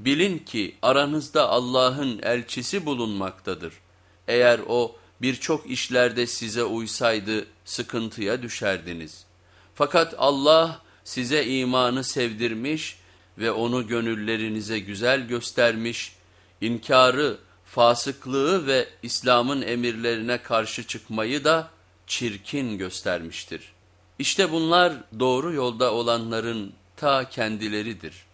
Bilin ki aranızda Allah'ın elçisi bulunmaktadır. Eğer o birçok işlerde size uysaydı sıkıntıya düşerdiniz. Fakat Allah size imanı sevdirmiş ve onu gönüllerinize güzel göstermiş, inkarı, fasıklığı ve İslam'ın emirlerine karşı çıkmayı da çirkin göstermiştir. İşte bunlar doğru yolda olanların ta kendileridir.''